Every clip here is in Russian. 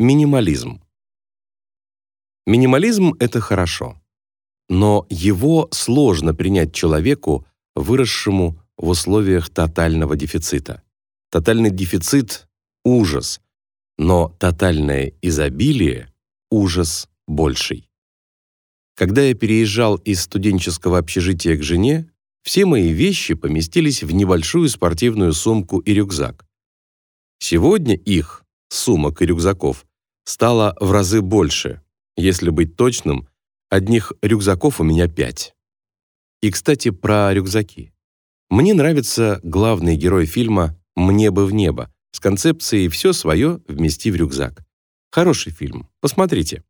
Минимализм. Минимализм — это хорошо. Но его сложно принять человеку, выросшему в условиях тотального дефицита. Тотальный дефицит — ужас, но тотальное изобилие — ужас больший. Когда я переезжал из студенческого общежития к жене, все мои вещи поместились в небольшую спортивную сумку и рюкзак. Сегодня их, сумок и рюкзаков, стало в разы больше. Если быть точным, одних рюкзаков у меня пять. И, кстати, про рюкзаки. Мне нравится главный герой фильма «Мне бы в небо» с концепцией «все свое вмести в рюкзак». Хороший фильм, посмотрите.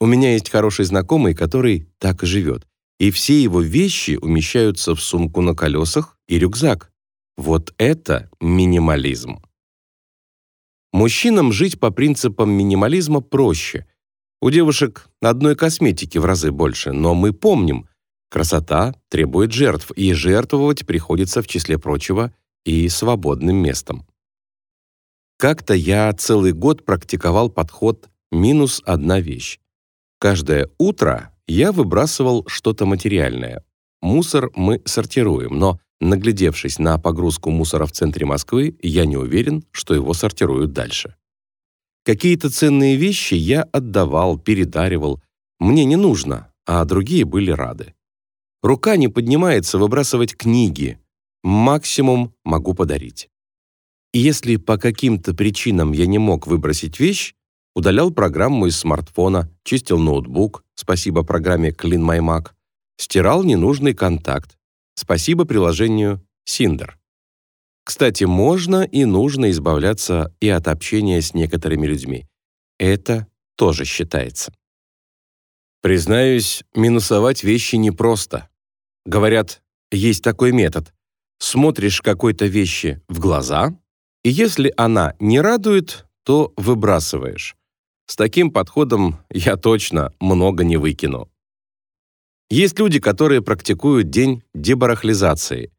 У меня есть хороший знакомый, который так и живет, и все его вещи умещаются в сумку на колесах и рюкзак. Вот это минимализм. Мужчинам жить по принципам минимализма проще. У девушек одной косметики в разы больше, но мы помним, красота требует жертв, и жертвовать приходится, в числе прочего, и свободным местом. Как-то я целый год практиковал подход «минус одна вещь». Каждое утро я выбрасывал что-то материальное. Мусор мы сортируем, но Наглядевшись на погрузку мусора в центре Москвы, я не уверен, что его сортируют дальше. Какие-то ценные вещи я отдавал, передаривал. Мне не нужно, а другие были рады. Рука не поднимается выбрасывать книги. Максимум могу подарить. И если по каким-то причинам я не мог выбросить вещь, удалял программу из смартфона, чистил ноутбук, спасибо программе Clean My Mac, стирал ненужный контакт, Спасибо приложению Синдер. Кстати, можно и нужно избавляться и от общения с некоторыми людьми. Это тоже считается. Признаюсь, минусовать вещи непросто. Говорят, есть такой метод. Смотришь какой-то вещи в глаза, и если она не радует, то выбрасываешь. С таким подходом я точно много не выкину. Есть люди, которые практикуют день дебарахлизации.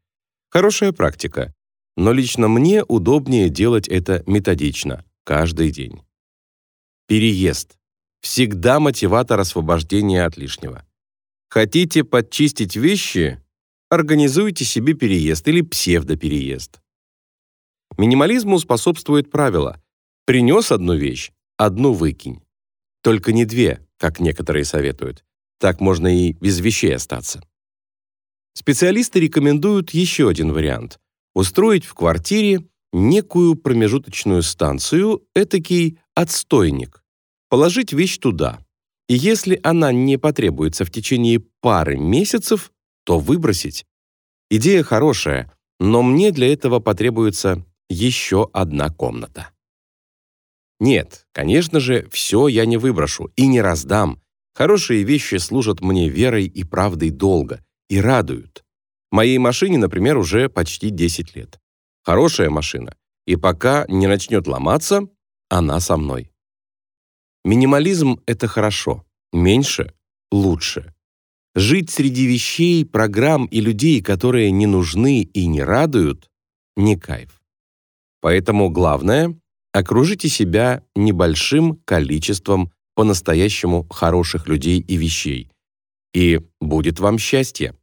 Хорошая практика, но лично мне удобнее делать это методично, каждый день. Переезд. Всегда мотиватор освобождения от лишнего. Хотите подчистить вещи? Организуйте себе переезд или псевдопереезд. Минимализму способствует правило «принес одну вещь, одну выкинь». Только не две, как некоторые советуют. Так можно и без вещей остаться. Специалисты рекомендуют еще один вариант – устроить в квартире некую промежуточную станцию, этакий отстойник, положить вещь туда. И если она не потребуется в течение пары месяцев, то выбросить. Идея хорошая, но мне для этого потребуется еще одна комната. Нет, конечно же, все я не выброшу и не раздам, Хорошие вещи служат мне верой и правдой долго и радуют. Моей машине, например, уже почти 10 лет. Хорошая машина, и пока не начнет ломаться, она со мной. Минимализм — это хорошо, меньше — лучше. Жить среди вещей, программ и людей, которые не нужны и не радуют — не кайф. Поэтому главное — окружите себя небольшим количеством по-настоящему хороших людей и вещей. И будет вам счастье.